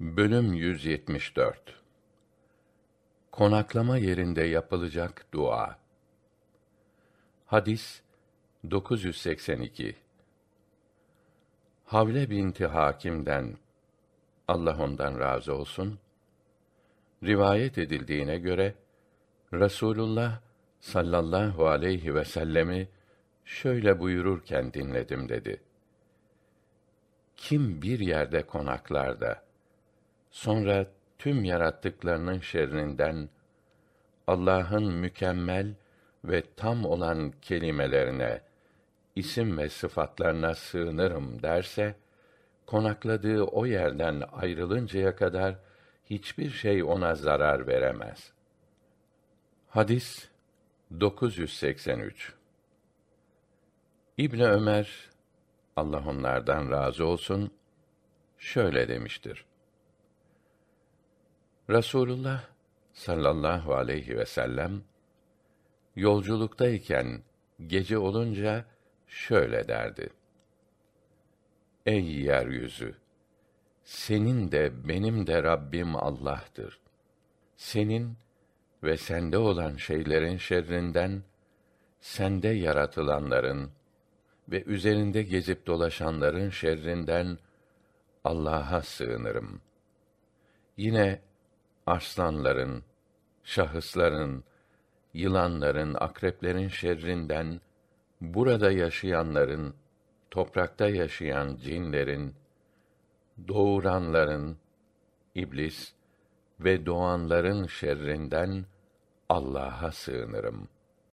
Bölüm 174 Konaklama yerinde yapılacak dua. Hadis 982 Havle binti Hakim'den Allah ondan razı olsun rivayet edildiğine göre Rasulullah sallallahu aleyhi ve sellemi şöyle buyururken dinledim dedi. Kim bir yerde konaklar da sonra tüm yarattıklarının şerrinden Allah'ın mükemmel ve tam olan kelimelerine, isim ve sıfatlarına sığınırım derse, konakladığı o yerden ayrılıncaya kadar hiçbir şey ona zarar veremez. Hadis 983 İbn Ömer Allah onlardan razı olsun şöyle demiştir. Rasulullah sallallahu aleyhi ve sellem yolculuktayken gece olunca şöyle derdi. Ey yeryüzü! Senin de benim de Rabbim Allah'tır. Senin ve sende olan şeylerin şerrinden, sende yaratılanların ve üzerinde gezip dolaşanların şerrinden Allah'a sığınırım. Yine arslanların, şahısların, yılanların, akreplerin şerrinden, burada yaşayanların, toprakta yaşayan cinlerin, doğuranların, iblis ve doğanların şerrinden Allah'a sığınırım.